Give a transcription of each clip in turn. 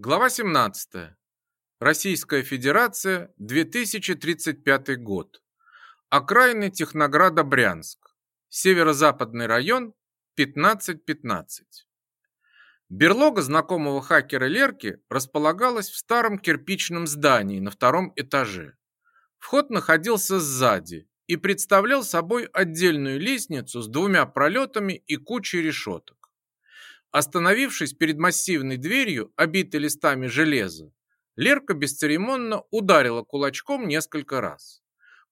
Глава 17. Российская Федерация, 2035 год. Окраины Технограда Брянск. Северо-западный район, 15.15. Берлога знакомого хакера Лерки располагалась в старом кирпичном здании на втором этаже. Вход находился сзади и представлял собой отдельную лестницу с двумя пролетами и кучей решеток. Остановившись перед массивной дверью, обитой листами железа, Лерка бесцеремонно ударила кулачком несколько раз.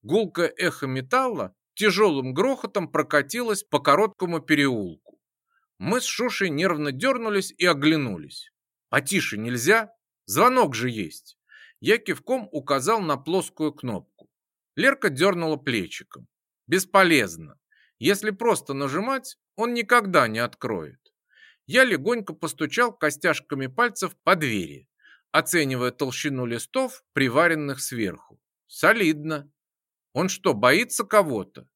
Гулкое эхо металла тяжелым грохотом прокатилось по короткому переулку. Мы с Шушей нервно дернулись и оглянулись. «А «Потише нельзя? Звонок же есть!» Я кивком указал на плоскую кнопку. Лерка дернула плечиком. «Бесполезно. Если просто нажимать, он никогда не откроет. Я легонько постучал костяшками пальцев по двери, оценивая толщину листов, приваренных сверху. Солидно. Он что, боится кого-то?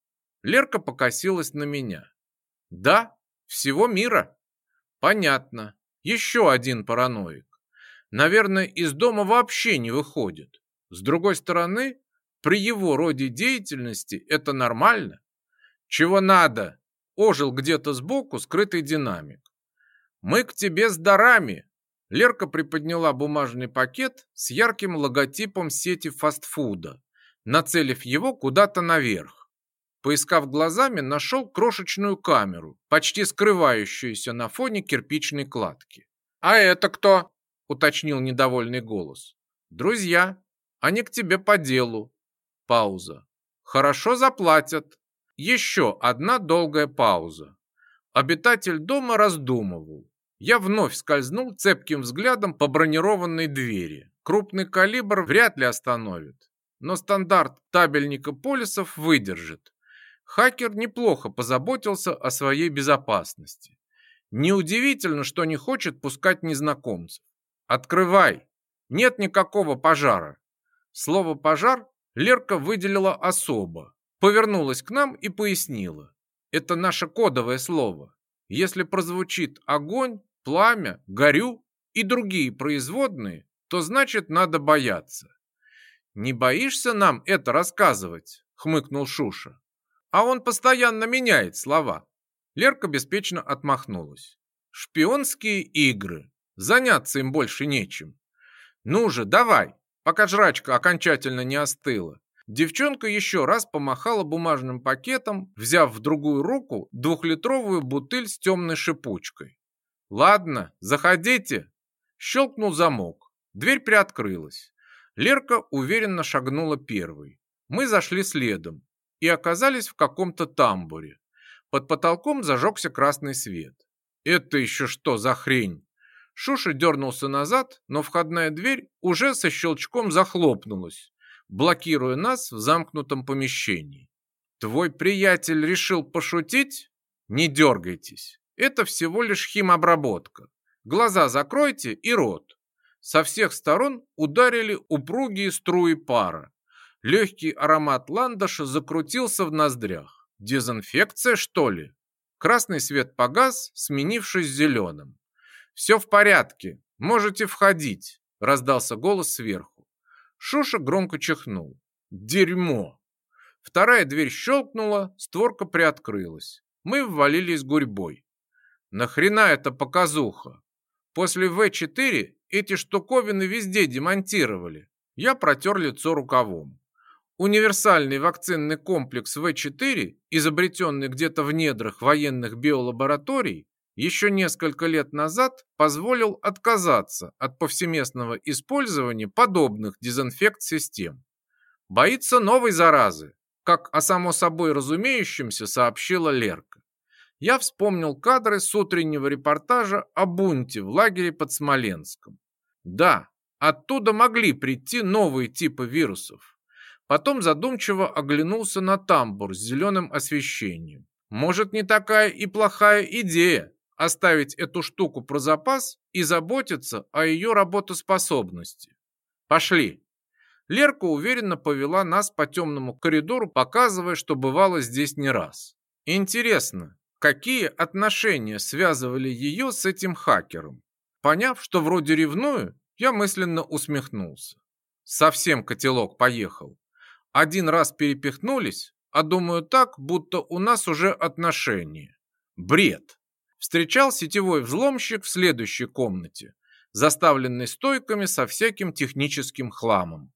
Лерка покосилась на меня. Да, всего мира. Понятно. Еще один параноик. Наверное, из дома вообще не выходит. С другой стороны, при его роде деятельности это нормально. Чего надо? Ожил где-то сбоку скрытый динамик. «Мы к тебе с дарами!» Лерка приподняла бумажный пакет с ярким логотипом сети фастфуда, нацелив его куда-то наверх. Поискав глазами, нашел крошечную камеру, почти скрывающуюся на фоне кирпичной кладки. «А это кто?» – уточнил недовольный голос. «Друзья, они к тебе по делу». Пауза. «Хорошо заплатят». Еще одна долгая пауза. Обитатель дома раздумывал, я вновь скользнул цепким взглядом по бронированной двери. Крупный калибр вряд ли остановит, но стандарт табельника полисов выдержит. Хакер неплохо позаботился о своей безопасности. Неудивительно, что не хочет пускать незнакомцев. «Открывай! Нет никакого пожара!» Слово «пожар» Лерка выделила особо, повернулась к нам и пояснила. «Это наше кодовое слово. Если прозвучит огонь, пламя, горю и другие производные, то значит надо бояться. «Не боишься нам это рассказывать?» — хмыкнул Шуша. «А он постоянно меняет слова». Лерка беспечно отмахнулась. «Шпионские игры. Заняться им больше нечем. Ну же, давай, пока жрачка окончательно не остыла». Девчонка еще раз помахала бумажным пакетом, взяв в другую руку двухлитровую бутыль с темной шипучкой. «Ладно, заходите!» Щелкнул замок. Дверь приоткрылась. Лерка уверенно шагнула первой. Мы зашли следом и оказались в каком-то тамбуре. Под потолком зажегся красный свет. «Это еще что за хрень?» Шуша дернулся назад, но входная дверь уже со щелчком захлопнулась, блокируя нас в замкнутом помещении. «Твой приятель решил пошутить? Не дергайтесь!» Это всего лишь химобработка. Глаза закройте и рот. Со всех сторон ударили упругие струи пара. Легкий аромат ландыша закрутился в ноздрях. Дезинфекция, что ли? Красный свет погас, сменившись зеленым. «Все в порядке, можете входить», — раздался голос сверху. Шуша громко чихнул. «Дерьмо!» Вторая дверь щелкнула, створка приоткрылась. Мы ввалились гурьбой. Нахрена это показуха? После В4 эти штуковины везде демонтировали. Я протер лицо рукавом. Универсальный вакцинный комплекс В4, изобретенный где-то в недрах военных биолабораторий, еще несколько лет назад позволил отказаться от повсеместного использования подобных дезинфект-систем. Боится новой заразы, как о само собой разумеющемся сообщила Лерк я вспомнил кадры с утреннего репортажа о бунте в лагере под Смоленском. Да, оттуда могли прийти новые типы вирусов. Потом задумчиво оглянулся на тамбур с зеленым освещением. Может, не такая и плохая идея оставить эту штуку про запас и заботиться о ее работоспособности. Пошли. Лерка уверенно повела нас по темному коридору, показывая, что бывало здесь не раз. Интересно, какие отношения связывали ее с этим хакером. Поняв, что вроде ревную, я мысленно усмехнулся. Совсем котелок поехал. Один раз перепихнулись, а думаю так, будто у нас уже отношения. Бред. Встречал сетевой взломщик в следующей комнате, заставленной стойками со всяким техническим хламом.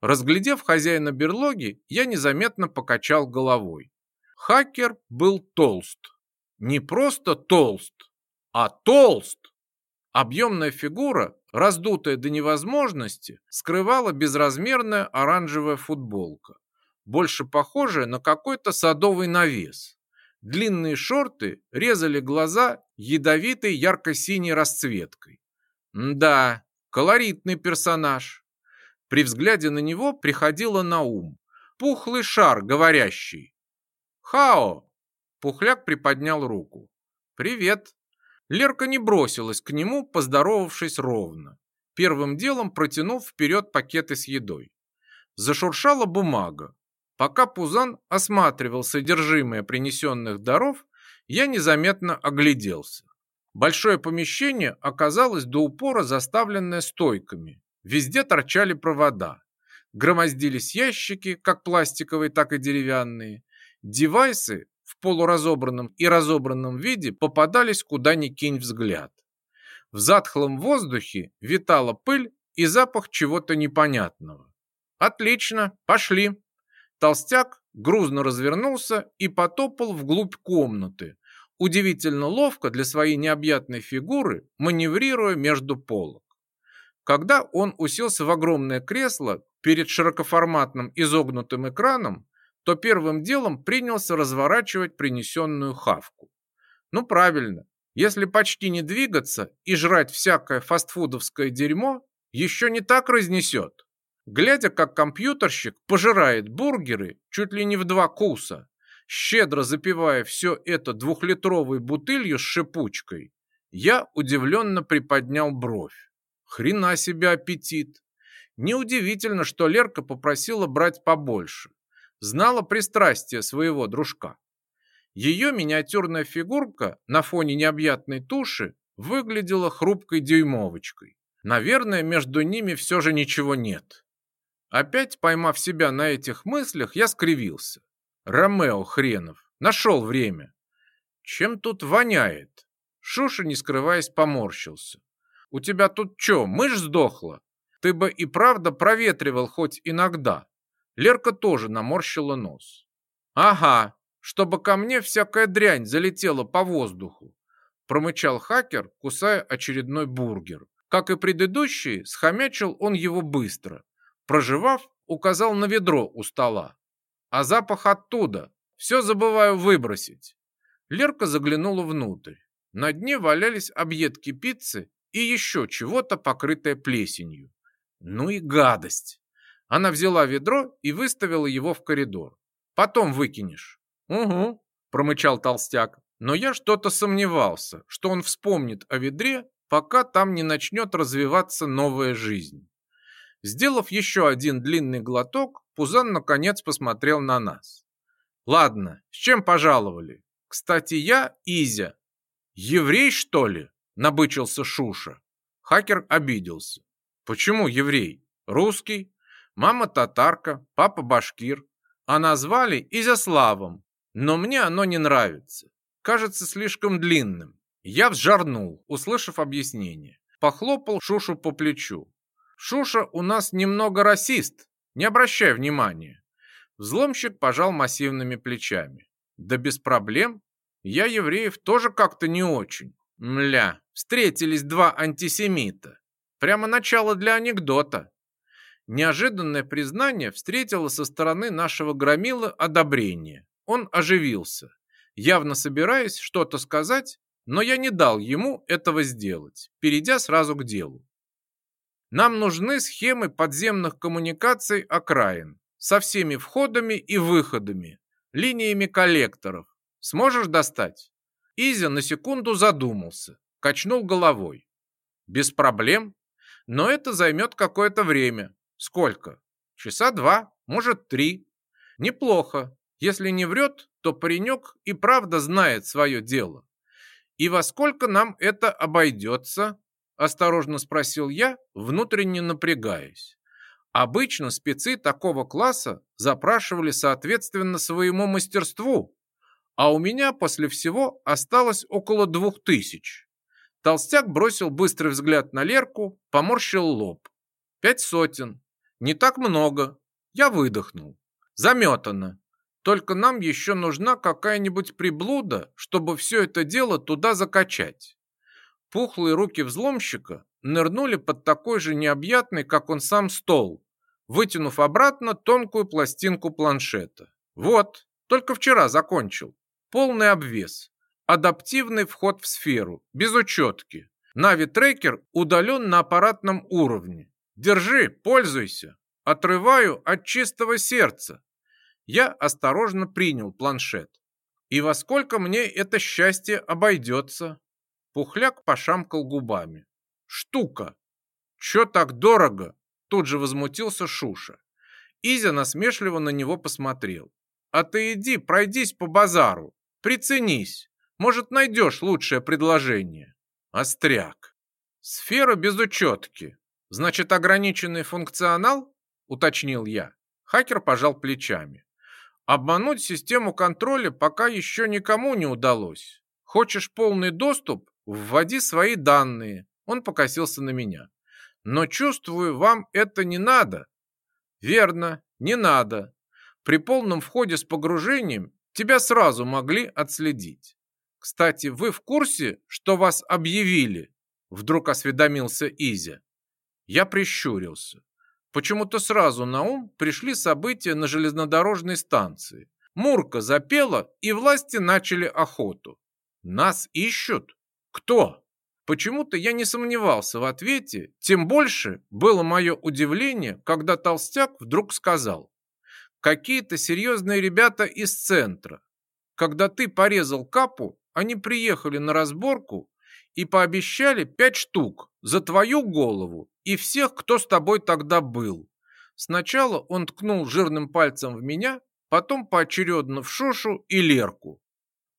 Разглядев хозяина берлоги, я незаметно покачал головой. Хакер был толст, не просто толст, а толст. Объемная фигура, раздутая до невозможности, скрывала безразмерная оранжевая футболка, больше похожая на какой-то садовый навес. Длинные шорты резали глаза ядовитой ярко-синей расцветкой. Да, колоритный персонаж. При взгляде на него приходило на ум пухлый шар, говорящий «Хао, Пухляк приподнял руку. «Привет!» Лерка не бросилась к нему, поздоровавшись ровно. Первым делом протянув вперед пакеты с едой. Зашуршала бумага. Пока Пузан осматривал содержимое принесенных даров, я незаметно огляделся. Большое помещение оказалось до упора заставленное стойками. Везде торчали провода. Громоздились ящики, как пластиковые, так и деревянные. Девайсы в полуразобранном и разобранном виде попадались куда ни кинь взгляд. В затхлом воздухе витала пыль и запах чего-то непонятного. «Отлично, пошли!» Толстяк грузно развернулся и потопал вглубь комнаты, удивительно ловко для своей необъятной фигуры, маневрируя между полок. Когда он уселся в огромное кресло перед широкоформатным изогнутым экраном, то первым делом принялся разворачивать принесенную хавку. Ну правильно, если почти не двигаться и жрать всякое фастфудовское дерьмо, еще не так разнесет. Глядя, как компьютерщик пожирает бургеры чуть ли не в два куса, щедро запивая все это двухлитровой бутылью с шипучкой, я удивленно приподнял бровь. Хрена себе аппетит! Неудивительно, что Лерка попросила брать побольше знала пристрастие своего дружка. Ее миниатюрная фигурка на фоне необъятной туши выглядела хрупкой дюймовочкой. Наверное, между ними все же ничего нет. Опять поймав себя на этих мыслях, я скривился. Ромео хренов, нашел время. Чем тут воняет? Шуша, не скрываясь, поморщился. У тебя тут что, мышь сдохла? Ты бы и правда проветривал хоть иногда. Лерка тоже наморщила нос. «Ага, чтобы ко мне всякая дрянь залетела по воздуху», промычал хакер, кусая очередной бургер. Как и предыдущий, схомячил он его быстро. Проживав, указал на ведро у стола. «А запах оттуда. Все забываю выбросить». Лерка заглянула внутрь. На дне валялись объедки пиццы и еще чего-то, покрытое плесенью. Ну и гадость! Она взяла ведро и выставила его в коридор. «Потом выкинешь». «Угу», – промычал толстяк. Но я что-то сомневался, что он вспомнит о ведре, пока там не начнет развиваться новая жизнь. Сделав еще один длинный глоток, Пузан наконец посмотрел на нас. «Ладно, с чем пожаловали? Кстати, я Изя». «Еврей, что ли?» – набычился Шуша. Хакер обиделся. «Почему еврей? Русский? Мама татарка, папа башкир, а назвали Изяславом, но мне оно не нравится. Кажется слишком длинным. Я взжарнул, услышав объяснение. Похлопал Шушу по плечу. «Шуша у нас немного расист, не обращай внимания». Взломщик пожал массивными плечами. «Да без проблем. Я евреев тоже как-то не очень. Мля, встретились два антисемита. Прямо начало для анекдота». Неожиданное признание встретило со стороны нашего громила одобрение. Он оживился, явно собираясь что-то сказать, но я не дал ему этого сделать, перейдя сразу к делу. Нам нужны схемы подземных коммуникаций окраин со всеми входами и выходами, линиями коллекторов. Сможешь достать? Изя на секунду задумался, качнул головой. Без проблем, но это займет какое-то время. Сколько? Часа два, может три. Неплохо. Если не врет, то паренек и правда знает свое дело. И во сколько нам это обойдется? Осторожно спросил я, внутренне напрягаясь. Обычно спецы такого класса запрашивали соответственно своему мастерству, а у меня после всего осталось около двух тысяч. Толстяк бросил быстрый взгляд на Лерку, поморщил лоб. Пять сотен, не так много. Я выдохнул. Заметано. Только нам еще нужна какая-нибудь приблуда, чтобы все это дело туда закачать. Пухлые руки взломщика нырнули под такой же необъятный, как он сам, стол, вытянув обратно тонкую пластинку планшета. Вот, только вчера закончил. Полный обвес. Адаптивный вход в сферу, без учетки. Нави-трекер удален на аппаратном уровне. Держи, пользуйся. Отрываю от чистого сердца. Я осторожно принял планшет. И во сколько мне это счастье обойдется? Пухляк пошамкал губами. Штука. Чё так дорого? Тут же возмутился Шуша. Изя насмешливо на него посмотрел. А ты иди, пройдись по базару. Приценись. Может, найдешь лучшее предложение. Остряк. Сфера без учетки. «Значит, ограниченный функционал?» – уточнил я. Хакер пожал плечами. «Обмануть систему контроля пока еще никому не удалось. Хочешь полный доступ? Вводи свои данные». Он покосился на меня. «Но чувствую, вам это не надо». «Верно, не надо. При полном входе с погружением тебя сразу могли отследить. Кстати, вы в курсе, что вас объявили?» Вдруг осведомился Изя. Я прищурился. Почему-то сразу на ум пришли события на железнодорожной станции. Мурка запела, и власти начали охоту. Нас ищут? Кто? Почему-то я не сомневался в ответе, тем больше было мое удивление, когда толстяк вдруг сказал. Какие-то серьезные ребята из центра. Когда ты порезал капу, они приехали на разборку и пообещали пять штук за твою голову и всех, кто с тобой тогда был. Сначала он ткнул жирным пальцем в меня, потом поочередно в Шошу и Лерку.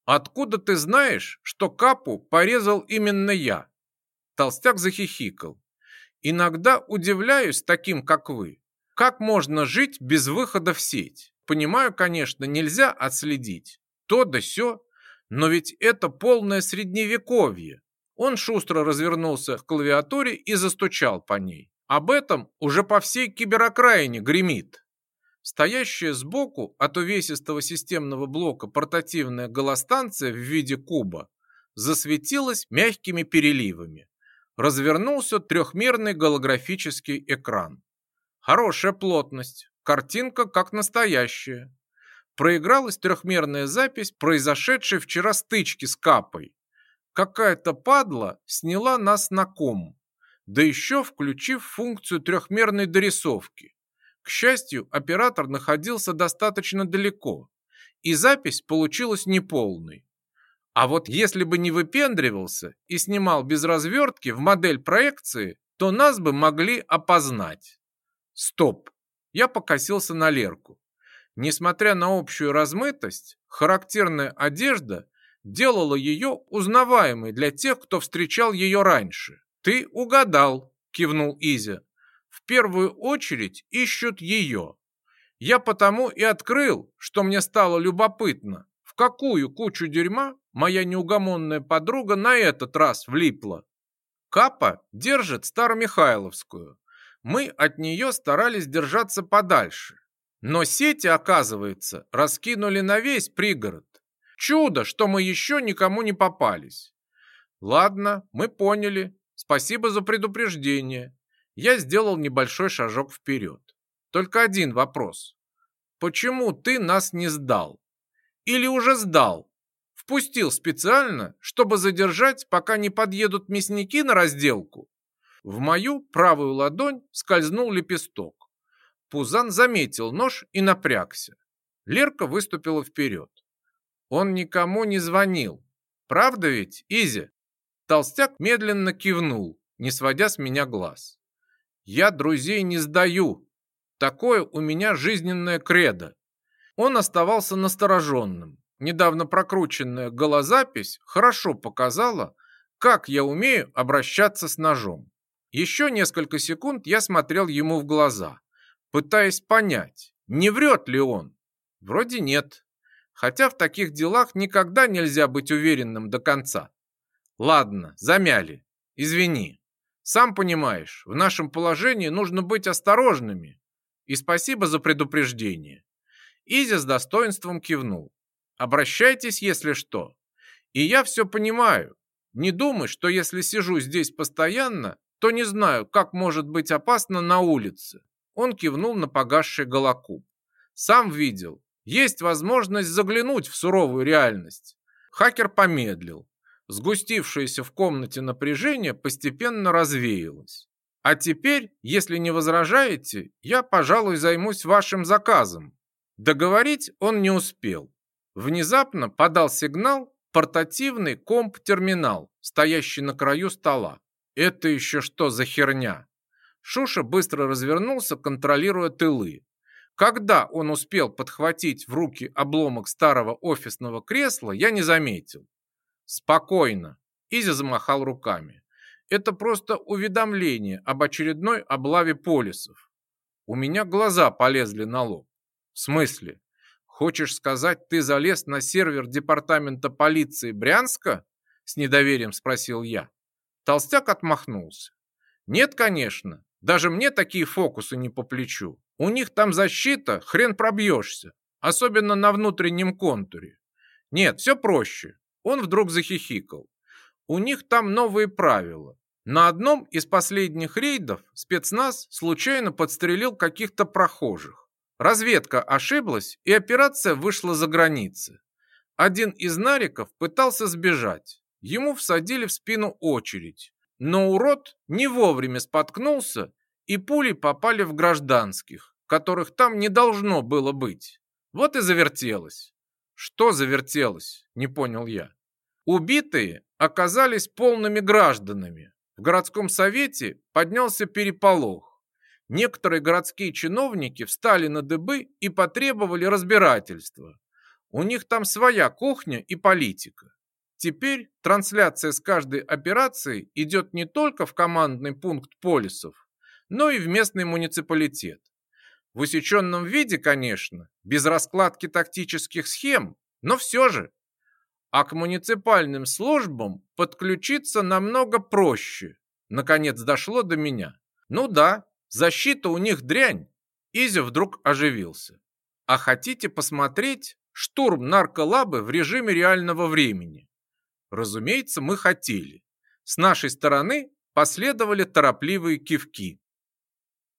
«Откуда ты знаешь, что капу порезал именно я?» Толстяк захихикал. «Иногда удивляюсь таким, как вы. Как можно жить без выхода в сеть? Понимаю, конечно, нельзя отследить. То да сё, но ведь это полное средневековье. Он шустро развернулся к клавиатуре и застучал по ней. Об этом уже по всей киберокраине гремит. Стоящая сбоку от увесистого системного блока портативная голостанция в виде куба засветилась мягкими переливами. Развернулся трехмерный голографический экран. Хорошая плотность, картинка как настоящая. Проигралась трехмерная запись произошедшей вчера стычки с Капой какая-то падла сняла нас на ком, да еще включив функцию трехмерной дорисовки. К счастью, оператор находился достаточно далеко, и запись получилась неполной. А вот если бы не выпендривался и снимал без развертки в модель проекции, то нас бы могли опознать. Стоп! Я покосился на Лерку. Несмотря на общую размытость, характерная одежда – делала ее узнаваемой для тех, кто встречал ее раньше. Ты угадал, кивнул Изя. В первую очередь ищут ее. Я потому и открыл, что мне стало любопытно, в какую кучу дерьма моя неугомонная подруга на этот раз влипла. Капа держит Старомихайловскую. Мы от нее старались держаться подальше. Но сети, оказывается, раскинули на весь пригород. Чудо, что мы еще никому не попались. Ладно, мы поняли. Спасибо за предупреждение. Я сделал небольшой шажок вперед. Только один вопрос. Почему ты нас не сдал? Или уже сдал? Впустил специально, чтобы задержать, пока не подъедут мясники на разделку? В мою правую ладонь скользнул лепесток. Пузан заметил нож и напрягся. Лерка выступила вперед. Он никому не звонил. Правда ведь, Изя? Толстяк медленно кивнул, не сводя с меня глаз. Я друзей не сдаю. Такое у меня жизненное кредо. Он оставался настороженным. Недавно прокрученная голозапись хорошо показала, как я умею обращаться с ножом. Еще несколько секунд я смотрел ему в глаза, пытаясь понять, не врет ли он. Вроде нет хотя в таких делах никогда нельзя быть уверенным до конца. Ладно, замяли. Извини. Сам понимаешь, в нашем положении нужно быть осторожными. И спасибо за предупреждение. Изя с достоинством кивнул. Обращайтесь, если что. И я все понимаю. Не думай, что если сижу здесь постоянно, то не знаю, как может быть опасно на улице. Он кивнул на погасший голокуб. Сам видел, есть возможность заглянуть в суровую реальность. Хакер помедлил. Сгустившееся в комнате напряжение постепенно развеялось. А теперь, если не возражаете, я, пожалуй, займусь вашим заказом. Договорить он не успел. Внезапно подал сигнал портативный комп-терминал, стоящий на краю стола. Это еще что за херня? Шуша быстро развернулся, контролируя тылы. Когда он успел подхватить в руки обломок старого офисного кресла, я не заметил. «Спокойно!» – Изи замахал руками. «Это просто уведомление об очередной облаве полисов. У меня глаза полезли на лоб. В смысле? Хочешь сказать, ты залез на сервер департамента полиции Брянска?» – с недоверием спросил я. Толстяк отмахнулся. «Нет, конечно. Даже мне такие фокусы не по плечу. У них там защита, хрен пробьешься. Особенно на внутреннем контуре. Нет, все проще. Он вдруг захихикал. У них там новые правила. На одном из последних рейдов спецназ случайно подстрелил каких-то прохожих. Разведка ошиблась, и операция вышла за границы. Один из нариков пытался сбежать. Ему всадили в спину очередь, но урод не вовремя споткнулся, и пули попали в гражданских, которых там не должно было быть. Вот и завертелось. Что завертелось, не понял я. Убитые оказались полными гражданами. В городском совете поднялся переполох. Некоторые городские чиновники встали на дыбы и потребовали разбирательства. У них там своя кухня и политика. Теперь трансляция с каждой операции идет не только в командный пункт полисов, но и в местный муниципалитет. В усеченном виде, конечно, без раскладки тактических схем, но все же. А к муниципальным службам подключиться намного проще. Наконец дошло до меня. Ну да, защита у них дрянь. Изя вдруг оживился. А хотите посмотреть штурм нарколабы в режиме реального времени? Разумеется, мы хотели. С нашей стороны последовали торопливые кивки.